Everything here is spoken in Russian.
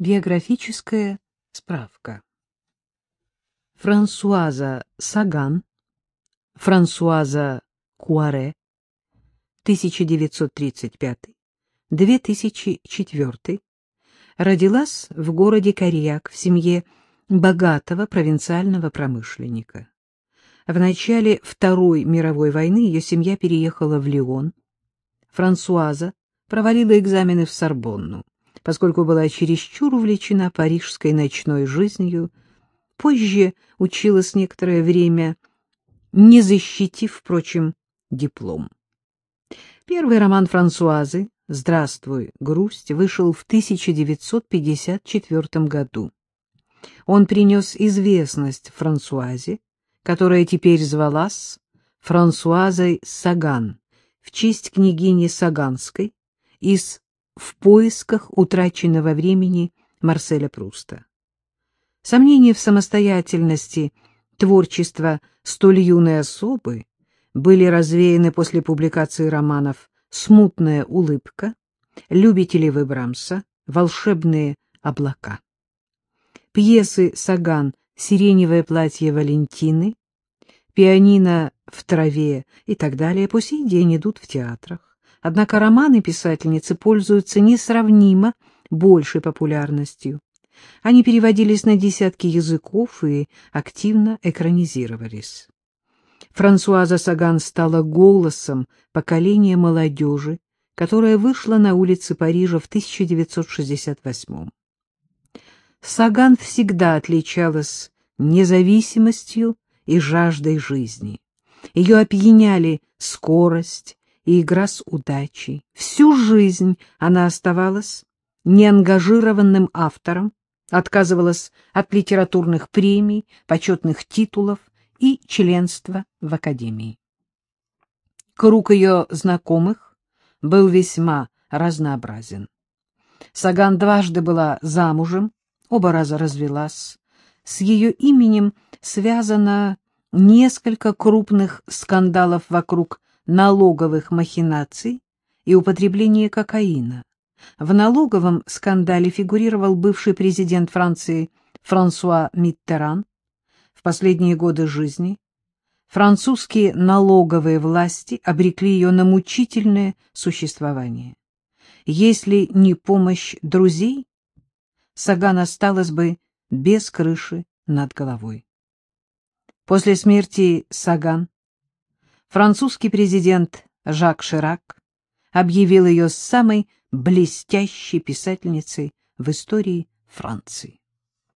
Биографическая справка. Франсуаза Саган, Франсуаза Куаре, 1935-2004, родилась в городе Карьяк в семье богатого провинциального промышленника. В начале Второй мировой войны ее семья переехала в Лион. Франсуаза провалила экзамены в Сорбонну поскольку была чересчур увлечена парижской ночной жизнью, позже училась некоторое время, не защитив, впрочем, диплом. Первый роман Франсуазы «Здравствуй, грусть» вышел в 1954 году. Он принес известность Франсуазе, которая теперь звалась Франсуазой Саган в честь княгини Саганской из в поисках утраченного времени Марселя Пруста. Сомнения в самостоятельности творчества столь юной особы были развеяны после публикации романов «Смутная улыбка», «Любители вы Брамса», «Волшебные облака». Пьесы Саган «Сиреневое платье Валентины», «Пианино в траве» и так далее по сей день идут в театрах. Однако романы писательницы пользуются несравнимо большей популярностью. Они переводились на десятки языков и активно экранизировались. Франсуаза Саган стала голосом поколения молодежи, которая вышла на улицы Парижа в 1968 Саган всегда отличалась независимостью и жаждой жизни. Ее опьяняли скорость, и игра с удачей. Всю жизнь она оставалась неангажированным автором, отказывалась от литературных премий, почетных титулов и членства в Академии. Круг ее знакомых был весьма разнообразен. Саган дважды была замужем, оба раза развелась. С ее именем связано несколько крупных скандалов вокруг налоговых махинаций и употребления кокаина. В налоговом скандале фигурировал бывший президент Франции Франсуа Миттеран. В последние годы жизни французские налоговые власти обрекли ее на мучительное существование. Если не помощь друзей, Саган осталась бы без крыши над головой. После смерти Саган французский президент Жак Ширак объявил ее самой блестящей писательницей в истории Франции.